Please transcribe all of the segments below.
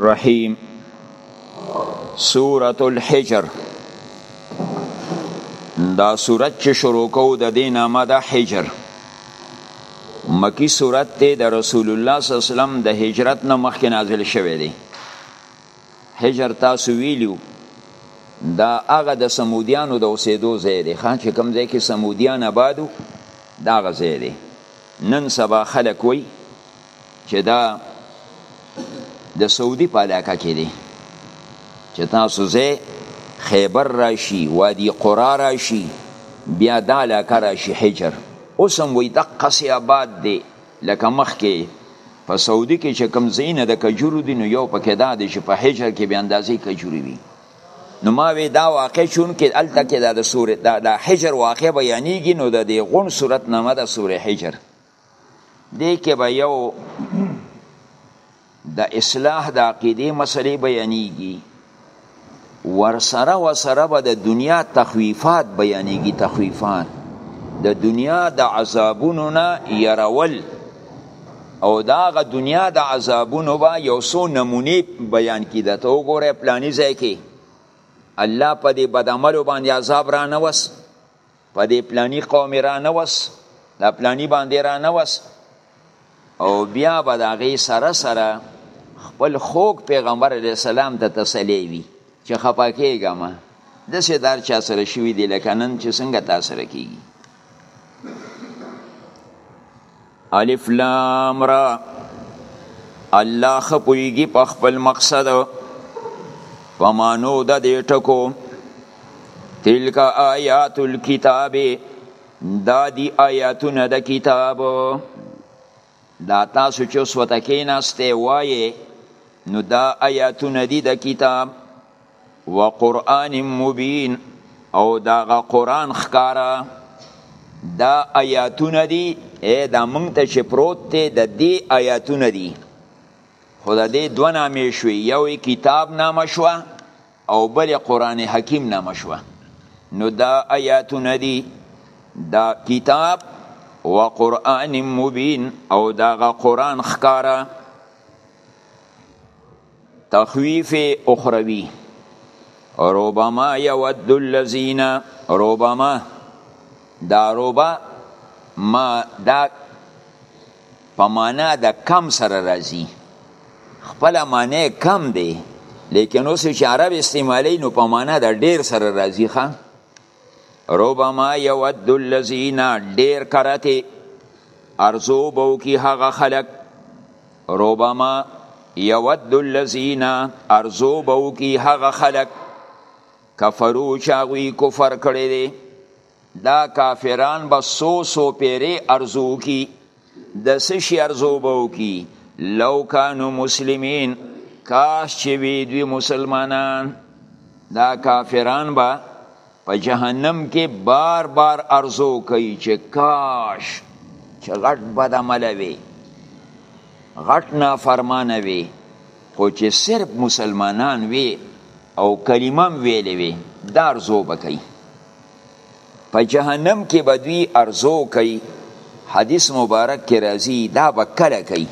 رحیم سورة الحجر دا سورت چې شروع کو د دې نامه ده حجر مکی سورت ته د رسول الله صلی الله علیه وسلم د هجرت نه مخکې نازل شوی دی حجر تاسو ویلو دا هغه د سمودیانو د اوسېدو ځای دی خان چې کوم ځای کې سمودیان آبادو دا هغه ځای دی نن سبا خلک وایي چې دا د سعودي په علاقه کې دی چې تاسو زه خیبر راشي وادي قرا راشي بیا دا علاقه راشي حجر اوس هم وایي دقسې آباد دی لکه مخکې په سعودي کې چې کوم ځایونه د کجورو دي نو یو پکې دا دی چې په حجر کې بې اندازې کجورې وي نو ما وی دا واقع چون کې الته کې دا د سورې دا د حجر واقع بیانېږي نو د دې غون صورت نامه د سورې حجر دې کې به یو د اصلاح د عقیدې مسلې بیانېږي ورسره وسره به د دنیا تخویفات بیانېږي تخویفات د دنیا د عذابونو نه یرول او داغه دنیا د عذابونو به یو څو نمونې بیان کړي د ته وګوره پلاني ځای کې الله په دې بدعملو باندې عذاب را نه وست په دې پلانی قوم را نه وس دا پلانی باندې را نه وس او بیا به د هغې سره سره خپل خوږ پیغمبر علیه السلام ته تسلی وي چې خفه کېږه مه داسې دار چا سره شوي دي لکه نن چې څنګه تا سره کېږي الف لام را الله خپويږي په خپل مقصد په مانو د دې ټکو تلک آیات الكتاب دا دی آیاتونه د کتاب دا تاسو چې اوس وته کېناسته وایې نو دا آیاتونه دي د کتاب وقرآن مبین او داغه قرآن ښکاره دا آیاتونه دي اې دا مونږ ته چې پروت دی د دې آیاتونه دي خو د دې دوه نامې شوې یو کتاب نامه شوه او بل قرآن حکیم نامه شوه نو دا آیاتونه دي دا کتاب و قرآن مبین او داغه قرآن خکاره تخویف اخروی ربما یود الذین ربما دا ربا ما دا په معنا د کم سره راځي خپل معنی کم دی لیکن اوس چې عرب استعمالی نو په معنا د ډیر سره راځي ښه ربما یود الذین ډیر کرته ارزو بو کی هغه خلق ربما یود الذین ارزو بو کی هغه خلق کفرو چاوی کفر کړی دی دا کافران به سو سو پیری ارزو کی د څه شي ارزو به وکړي لو کانو مسلمین کاش چې وي دوی مسلمانان دا کافران به په جهنم کې بار بار ارزو کوي چې کاش چې غټ بد عمله وي غټ نافرمانه وي خو چې صرف مسلمانان وي او کلمه هم ویلې وي دا ارزو به کوي په جهنم کې به دوی ارزو کوي حدیث مبارک کې راځي دا به کله کوي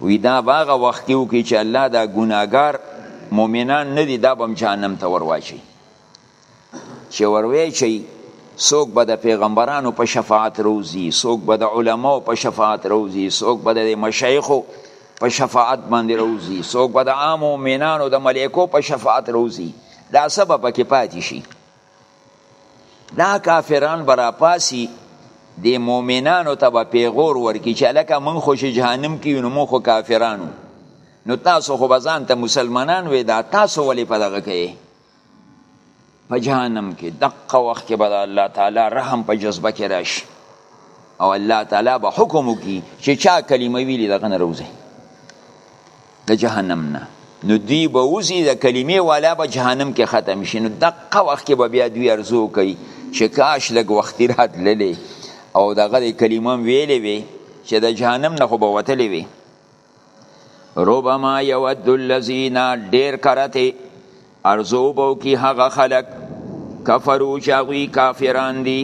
وی دا باغه وخت کې وکړي چې الله دا ګناګار مؤمنان نه دي دا بم جهنم ته ورواچي چې وروي چې څوک به د پیغمبرانو په شفاعت روزي څوک به د علماو په شفاعت روزي څوک به د مشایخو په شفاعت باندې روزي څوک به د عام مؤمنانو د ملائکو په شفاعت روزي دا څه به پکې پاتې شي دا کافران به راپاسي د مؤمنانو ته به پیغور ورکړي چې هلکه موږ خو چې جهنم کې یو نو موږ خو کافرانو نو تاسو خو به ځان ته مسلمانان وې دا تاسو ولې په دغه کې په جهنم کې دقه وخت کې به د الله تعالی رحم په جذبه کې راشي او الله تعالی به حکم وکړي چې چا کلمه ویلي دغه نه روځي د جهنم نه نو دوی به وزي د کلمې والا به جهنم کې ختم شي نو دقه وخت کې به بیا دوی ارزو کوي چې کاش لږ وختي راتللی او دغه د کلمه هم ویلې وي چې د جهنم نه خو به وتلی وي ربما یود الذین ډیر کرته ارزو بو کی هغه خلق کفرو چاغوی کافران دی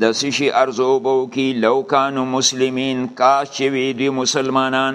د سشي ارزو بو کی لو کانو مسلمین کاش چې وی دی مسلمانان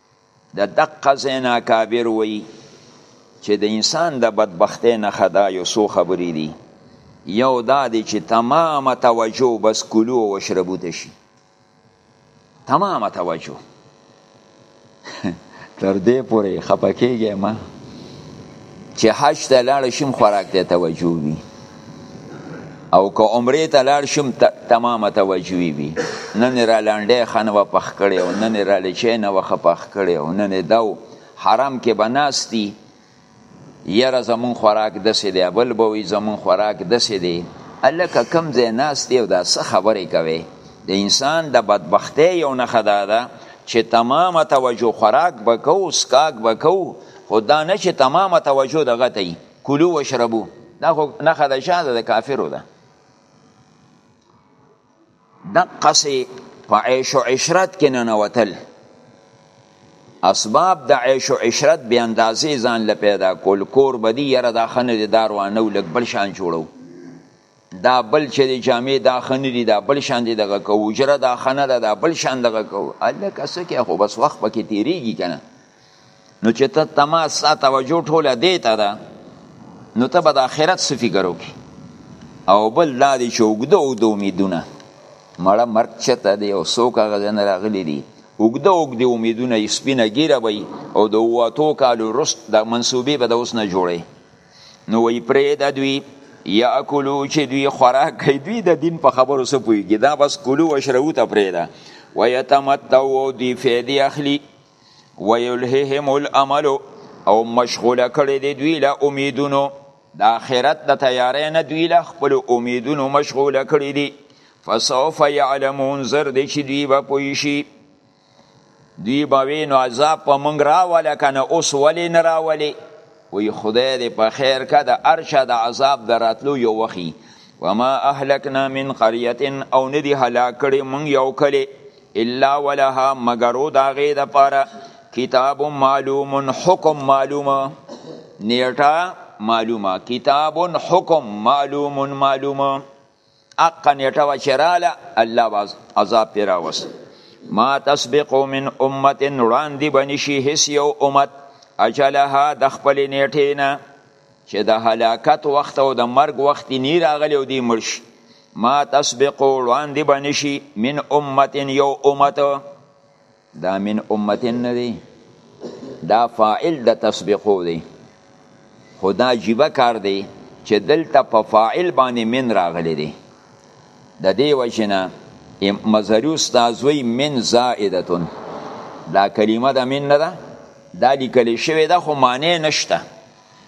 د دقه ځای نه اکابر وایي چې د انسان د بدبختۍ نښه دا یو څو خبرې دي یو دا دی چې تمامه توجه بس کلو او اشربو ته شي تمامه توجه تر دې پورې خپه کېږی ما چې حج ته لاړ شم خوراک ته توجه وي او که عمره ته لاړ شم تمامه توجهي وي نن را لانډې خنه و پخ کړي او نن را لچې نه وخه پخ کړي او نن داو حرام کې بناستی یره زمون خوراک دسې دی بل به وي زمون خوراک دسې دی الکه کم ځای ناستی او دا څه خبرې کوي د انسان د بدبختۍ یو نښه دا ده چې تمامه توجه خوراک به کوو سکاک به کوو خو دا نه چې تمامه توجه دغه ته کلو وشربو دا خو نخه د شاده د کافرو ده دقسی په عیش و عشرت کې ننوتل اسباب د عیش و عشرت بی اندازې ځان له پیدا کول کور بدی یره دا خنه دي داروانه لګ بل شان جوړو دا بل چې د جامع دا خنه دي دا بل شان دي دغه کو اجره دا خنه ده دا بل شان دغه کو الله کسه کې خو بس وخت پکې تیریږي کنه نو چې ته تما سا توجه ټوله دی ته ده نو ته به د آخرت څه فکر وکړي او بل دا دی چې اوږده اوږده امیدونه مړه مرګ چته دی او څوک هغه ځای نه راغلی دي اوږده اوږده امیدونه یې سپینه ګیره وي او د اووه اتو کالو وروسته د منصوبې به د اوس نه جوړوي نو وی پرېږده دوی یاکلو چې دوی خوراک کوي دوی د دین په خبرو څه پوهېږي دا بس کلو وشربو ته پرېږده ویتمتعو او دوی فیدې اخلي ویلههم الامل او مشغوله کړي دي دوی له امیدونو د آخرت د تیارې نه دوی له خپل امیدونو مشغوله کړي دي فسوف یعلمون زر دې چې دوی به پوه شي دوی به وی نو عذاب په مونږ راوله کنه اوس ولې نه راولې وی خدای دې په خیر که د ارچا د عذاب د راتلو یو وخی وما اهلکنا من قريه او ندی هلاک کړي مونږ یو کلی الا ولها مگرو دا غي د پاره کتاب معلوم حکم معلوم نیټه معلومه کتاب حکم معلوم معلومه اقا نیټه و چې راله الله باز عذاب پی راوست ما تسبقو من امت وړاندې بنشي هیڅ یو امت اجلها د خپل نیټې نه چې د هلاکت وخت او د مرګ وخت نی راغلی او دی مرش ما تسبقو وړاندې بنشي من امت یو امت دا من امتن نه دی دا فاعل د تسبیقو دی خو دا عجیبه کار دی چې دلته په فاعل باندې من راغلی دی د دې وجه نه مظهري استاد وی من زائدتون دا کلمه د من نه ده دا لیکل شوې ده خو معنی نشته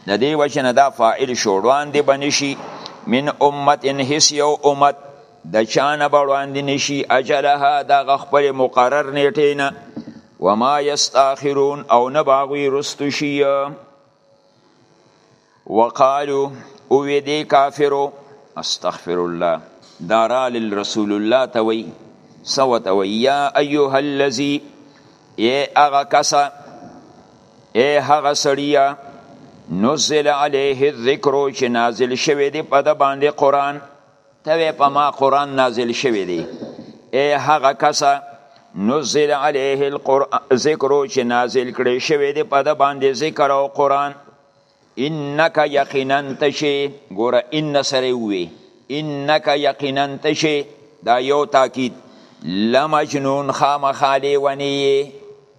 د دې وجه نه دا فاعل شوړوان دی بنشي من امت ان هیڅ یو امت د چانه بړاندې نشي اجلها دغه خپل مقرر نیټې نه وما یستاخرون او نه باغوی رستو شي وقالو او دې کافرو استغفر الله دارا للرسول الله توي سوت وي یا ایها الذی ای هغه کسا ای هغه سړیا نزل علیه الذکر چې نازل شوی دی په د باندې قران ته وې په ما قرآن نازل شوی دی ای هغه کسه نزل علیه القرآن ذکرو چې نازل کړی شوی دی په د باندې ذکر او قرآن انک یقینا تشی ګوره ان سره وی انک یقینا تشی دا یو تاکید لمجنون خامخالی ونی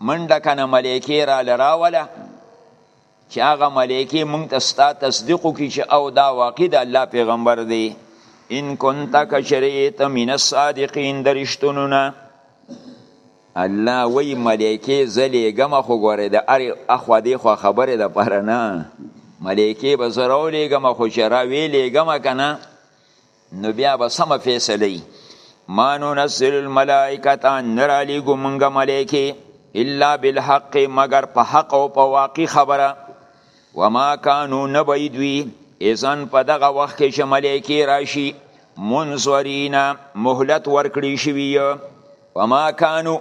منډه کنه ملایکه را لراوله چې هغه ملایکه مونږ ته ستا تصدیق وکړي چې او دا واقع د الله پیغمبر دی ان كنت کشریت من الصادقین درشتونو نه الله وی ملایکه زلیګم خو ګوره د ار اخو دی خو خبره د پرنه ملایکه به زرو لیګم خو چرا وی لیګم کنه نو بیا به سمه فیصله وي ما ننزل الملائکه نه رالیږو مونږ ملایکې الا بالحق مګر په حق او په واقع خبره وما کانو نه به دوی اذن په دغه وخت کې چې ملایکې راشي منظرینا مهلت ورکړی شوی وما کانو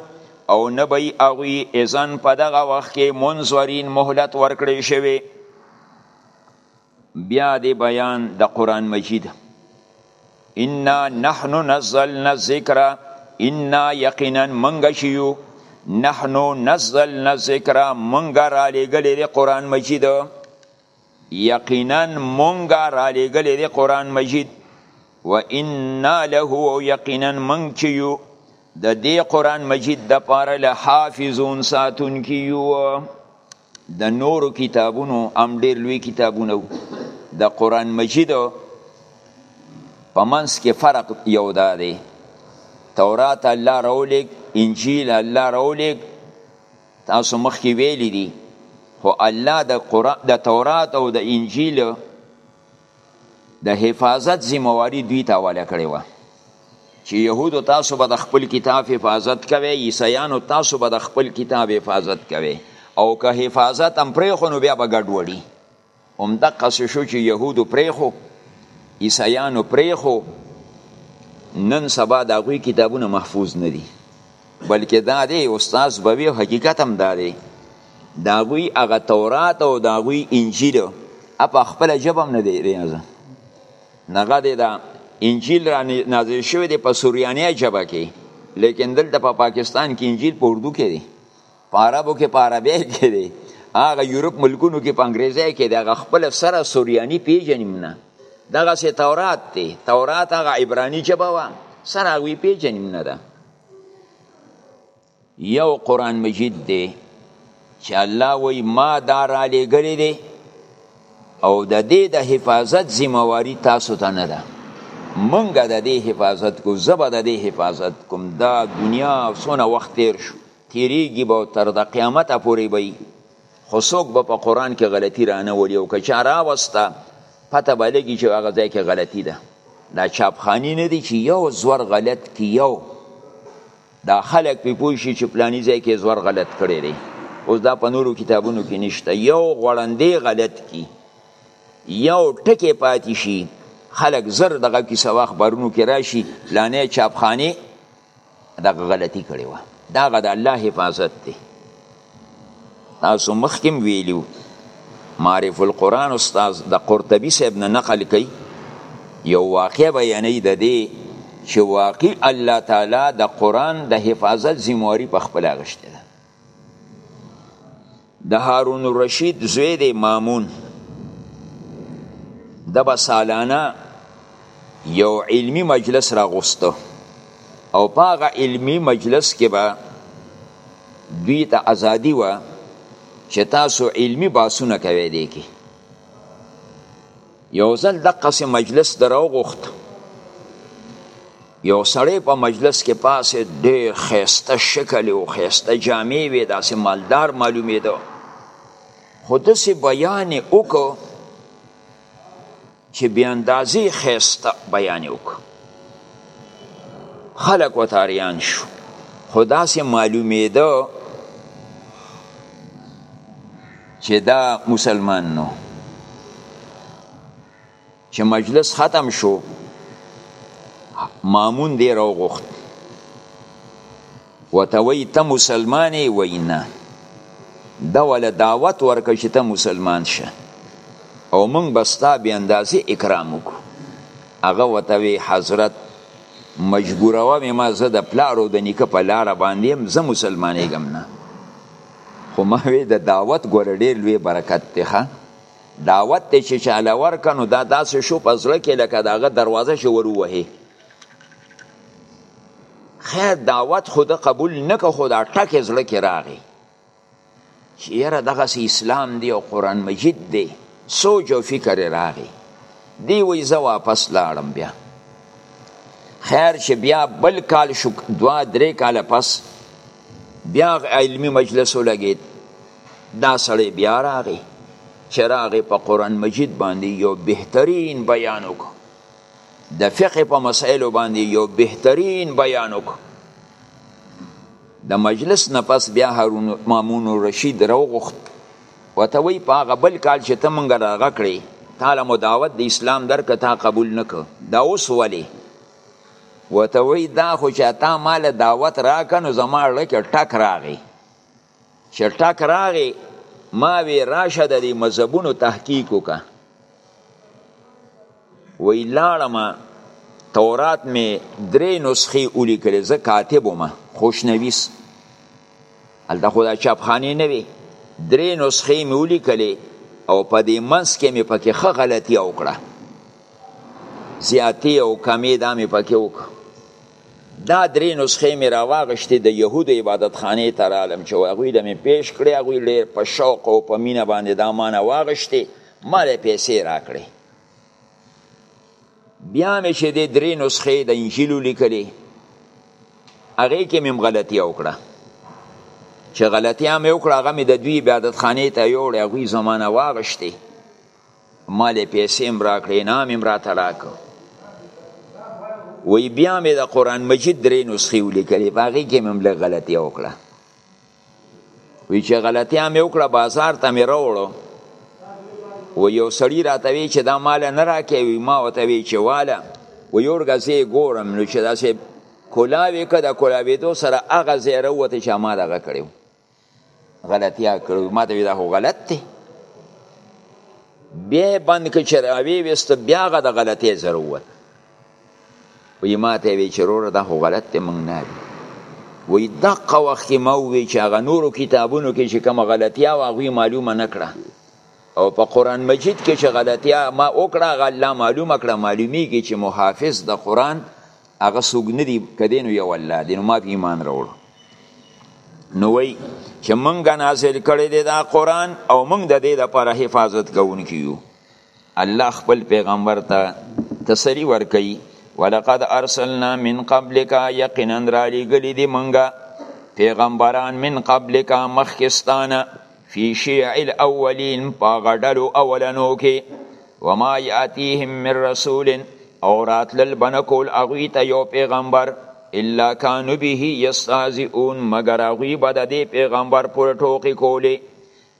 او نه به هغوی اذن په دغه وخت کې منظرین مهلت ورکړی شوی بیا دی بیان د قران مجید انا نحن نزلنا الذکر انا یقینا منګه شیو نحن نزلنا الذکر منګه را لګلې د قران مجید یقینا منګه را لګلې د قران مجید و انا له یقینا من چیو د دې قران مجید د پاره له حافظون ساتون کیو د نورو کتابونو هم ډیر لوی کتابونه د قران مجید په منځ کې فرق یو دا دی تورات الله راولیک انجیل الله راولیک تاسو مخکې ویلی دي خو الله د قرآن د تورات او د انجیل د حفاظت ذمہ واری دوی ته حواله کړې و چې يهودو تاسو به د خپل کتاب حفاظت کوي عیسایانو تاسو به د خپل کتاب حفاظت کوي او که حفاظت هم پرې خو نو بیا به ګډ وړي هم د قصې شو چې يهودو پرې خو عیسایانو پرې خو نن سبا د هغوی کتابونه محفوظ نه دي بلکې دا دی استاد به وي حقیقت هم دا دی د هغوی هغه تورات او د هغوی انجیل په خپله ژبه هم نه دی دی نازل هغه دی دا انجیل را نازل شوی دی په سوریانۍ ژبه کې لیکن دلته په پاکستان کې انجیل په اردو کې دی په عربو کې په عربی کې دی هغه یورپ ملکونو کې په انګریزی کې دی هغه خپله سره سوریاني پیژنیم نه دغسې تورات دی تورات هغه عبراني ژبه وه سره هغوی پیژنیم نه ده یو قرآن مجید دی چې الله وی ما دا را لېږلی دی او د دې د حفاظت ذمہواری تاسو ته نه ده منګه د دې حفاظت کو زبه د دې حفاظت کوم دا دنیا سونه وخت تیر شو تیریږي به تر د قیامت پورې به خو څوک به په قران کې غلطي رانه ولي او که چا راوسته پته به لګي چې هغه ځای کې غلطي ده دا چاپخانی نه دی چې یو زور غلط کی یو دا خلک په پوه شي چې پلانی ځای کې زور غلط کړی دی اوس دا په نورو کتابونو کې نشته یو غړندې غلط کی یو ټکی پاتې شي خلک زر دغه کیسه واخبرونو کې راشي پلانې چاپخانه دغه غلطي کړې وه دغه د الله حفاظت دی تاسو مخکې ویلیو معرف القرآن استاد د قرطبي صاحب نه نقل کوي یو واقع بیانوي د دې چې واقعي الله تعالی د قرآن د حفاظت ذمهواري په خپله اخیستې ده د هارون الرشید زوی دی مامون د به سالانه یو علمی مجلس را غوسته او په هغه علمی مجلس کې به دوی ته ازادي وه چې تاسو علمی باسونه کوی دی کې یو ځل دقسې مجلس د راوغوښت یو سړی په مجلس کې پاسې ډېر خیسته شکل او خیسته جامې وې داسې مالدار معلومېده خو داسې بیان یې وکړو چې بې اندازې خیسته بیان یې وکړو خلک ورته اریان شو خو داسې معلومېده چې دا مسلمان نو چې مجلس ختم شو مامون دی راو غوخت و ته وی ته مسلمانې وی نه دا ولا دعوت ورکړ چې ته مسلمان شه او موږ بستا به اندازې اکرام وکړو هغه وتوی حضرت مجبوروه مې ما زه د پلارو د نیکه په لاره باندې هم زه مسلمانېږم نه خو ما وی د دعوت ګوره ډېر لوی برکت دی ښه دعوت ته چې چاله ورکه نو دا داسې شو په زړه کې لکه د هغه دروازه چې ور ووهې خیر دعوت خو ده قبول نه که خو دا ټکې زړه کې راغی چې یاره دغسې اسلام دی او قرآن مجید دی سوچ او فکر راغی دی وایي زه واپس لاړم بیا خیر چې بیا بل کال شو دوه درې کاله پس بیا علمی مجلس ولګید دا سړی بیا راغی چې راغی په قرآن مجید باندې یو بهترین بیان وکړو د فقه په مسائلو باندې یو بهترین بیان وکړو د مجلس نه پس بیا هارون مامون رشید راوغوښت وته وی په هغه بل کال چې ته مونږ راغکړې تعالی مو دعوت د اسلام درک تا قبول نک دا اوس ولی وته وی دا خو چې تا مال دعوت راکنو زما لکه ټک راغی چې ټک راغی ما وی راشه د دې مذهبونو تحقیق وکا وی لاړم تورات می درې نسخې اولی کړې زه کاتب وم خوشنویس هلته خو دا چاپخانې نه وي درې نسخې مې ولیکلې او په دې منځ کې مې پکې ښه غلطي وکړه زیاتی او کمی دا می پکې وک دا درې نسخې می راواغشتې د يهود عبادت خانه تر عالم چې هغه د می پیش کړې هغه ډېر په شوق او په مینه باندې دا مانه واغشتې مال پیسې راکړې بیا می چې د درې نسخې د انجیل لیکلې هغه کې مم غلطي وکړه چې غلطي هم وکړه هغه می د دوی عبادت خانه ته یوړې هغه زمانہ واغشتې مالې پیسې هم راکړې انعام هم راته راکړ وی بیا مې د قرآن مجید درې نسخې ولیکلې په هغې کې مې هم لږ غلطي وکړه وی چې غلطیا مې وکړه بازار ته مې راوړو و یو سړی راته وی چې دا مال نه راکې وی ما وته وی چې والا و یو ورګزې ګورم نو چې داسې کولاوي کده کولاوي دو سره هغه زیره وته چې ما دغه کړو غلطیا کړو ما ته دا خو غلط دی بیا بند که چې راوی وست بیا غ د غلطې ضرورت وی ما ته وی چې روره دا خو غلط دی مونږ نه دی وی دقه وخت کې ما وی چې هغه نورو کتابونو کې چې کوم غلطیا او هغه معلومه نکړه او په قران مجید کې چې غلطیا ما وکړه هغه الله معلومه کړه معلومیږي چې محافظ د قران هغه سوګ نه دی کدی نو یو الله دی نو ما په ایمان راوړو نو وی چې مونږه نازل کړی دی دا قرآن او مونږ د دې لپاره حفاظت کوونکي یو الله خپل پیغمبر ته تسلی ورکوي ولقد ارسلنا من قبلک یقینا را لېږلي دي مونږه پیغمبران من قبلک مخکستانه فی شیع الاولین په غډلو اولنو کې وما یاتیهم من رسول او راتلل بنکول اغوی ته یو پیغمبر الا کانو به یستازئون مگر اغوی به د دې پیغمبر پر ټوکی کولی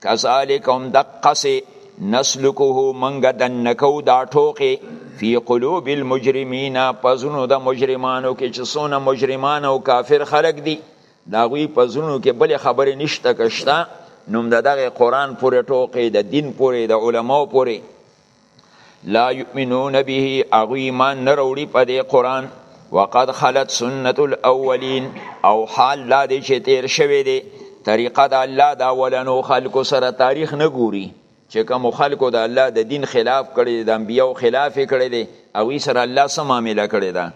کذالک هم دقسی نسلکه منګ دنکو دا ټوکی فی قلوب المجرمین پزونو د مجرمانو کې چې څونه مجرمان او کافر خلق دي د هغوی په زړونو کې بلې خبرې نشته که شته نو د دغه قرآن پورې ټوقې د دین پورې د علماو پورې لا یؤمنون به هغوی ایمان نه راوړي په دې قرآن وقد خلت سنت الاولین او حال لا دی چې تیر شوی دی طریقه د الله د اولنو خلکو سره تاریخ نه ګوري چې کوم خلکو د الله د دین خلاف کړی د انبیو خلاف کړی دی او یې سره الله سم معامله کړی ده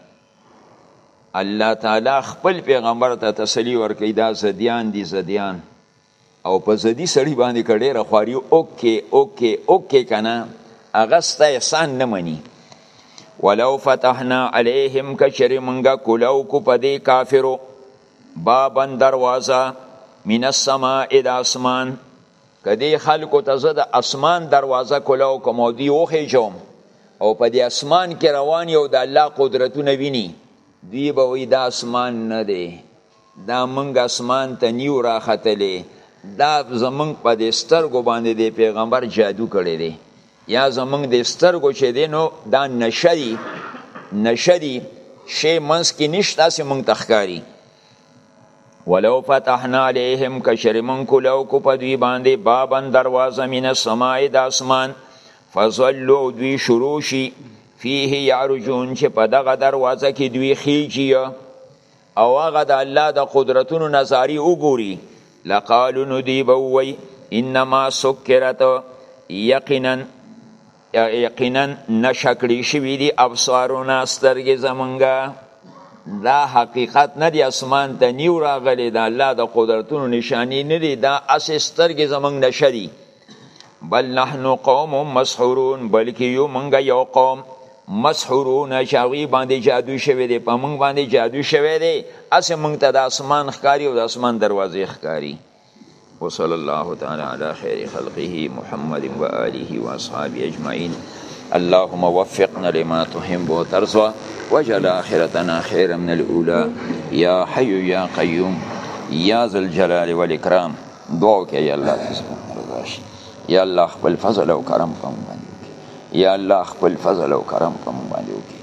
الله تعالی خپل پیغمبر ته تسلی ورکړي دا زدیان دي زدیان او په زدی سړی باندې کړي رخواري اوکه اوکه اوکه کنه هغه ست احسان نه مني ولو فتحنا عليهم کشر منګه کولو کو په دې کافرو بابن دروازه من السماء الى اسمان که دې خلکو ته زه د اسمان دروازه کولو کوم او دی وخېجوم او په دې اسمان کې روان یو د الله قدرتونه ویني دوی به وی دا اسمان نه دی دا منګ اسمان ته نیو راختلې دا زمنګ په دې سترګو باندې دی پیغمبر جادو کړی دی یا زمنګ دې سترګو چې دی نو دا نشدي نشدي شی منس کې نشته سي مونږ تخکاری ولو فتحنا علیهم کشرمن کلو کو په دوی باندې بابن دروازه من السماء د اسمان فظلوا دوی شروع شي فيه يعرجون چې په دغه دروازه کې دوی خيږي او هغه د الله د قدرتونو نظاری وګوري لقالو ندی بوي انما سکرت یقینا یقینا نشه کړی شوی دی ابصارونه سترګې زمونږه دا حقیقت نه دی اسمان ته نیو راغلی دا الله د قدرتونو نشانی نه دی دا اس سترګې زمونږ نشه دی بل نحنو قوم مسحورون بلکې یو مونږه یو قوم مسحورون شاوی باندې جادو شوی دی په مونږ باندې جادو شوی دی اس مونږ ته د اسمان ښکاری او د اسمان دروازې ښکاری وصلی الله تعالی علی خیر خلقه محمد و آله و اصحابه اجمعین اللهم وفقنا لما تحب وترضى واجعل آخرتنا خيرا من الأولى يا حي يا قيوم يا ذا الجلال والإكرام دعا کې یا الله یا الله خپل فضل او کرم کوم باندې یا الله خپل فضل او کرم کوم باندې وکي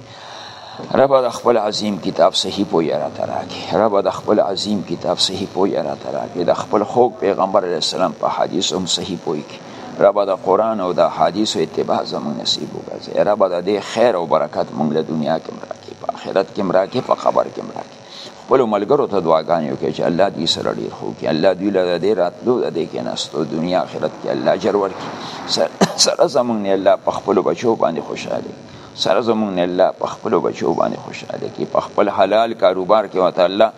رب د خپل عظیم کتاب صحیح پوی را تراکی رب د خپل عظیم کتاب صحیح پوی را تراکی د خپل خوږ پیغمبر علی السلام په حدیث هم صحیح پوی کی رب د قران او د حدیث اتباع زمون نصیب وګرځي رب د دې خیر او برکت مونږ له دنیا کې مراکې په آخرت کې مراکې په خبر کې مراکې خپل ملګرو ته دعاګانې وکړي چې الله دې سره ډیر خو کې الله دې له دې راتلو د دې کې نستو دنیا آخرت کې الله اجر ورکړي سره زمونږ نه الله په خپل بچو باندې خوشاله سره زمونږ نه الله په خپل بچو باندې خوشاله کی په خپل حلال کاروبار کې وته الله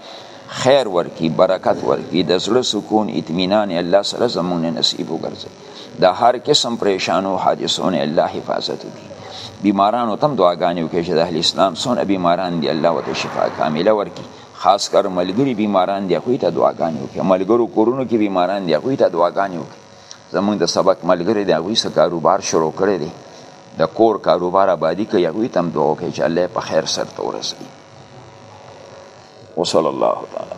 خیر ورکی برکت ورکی د زړه سکون اطمینان الله سره زمونږ نه نصیب وګرځي د هر قسم پریشانو حادثو نه الله حفاظت وکړي بیمارانو تم دعاګانې وکړي چې د اهل اسلام څونه بیماران دي الله وته شفا کامله ورکړي خاص کر ملګری بیماران دي خو ته دعاګانې وکړي ملګرو کورونو کې بیماران دي خو ته دعاګانې وکړي زمونږ د سبق ملګری دی هغوی څه کاروبار شروع کړی دی د کور کاروبار آبادی کوي هغوی ته هم دعا وکړئ چې الله یې په خیر سرته ورسوي وصلی الله تعالی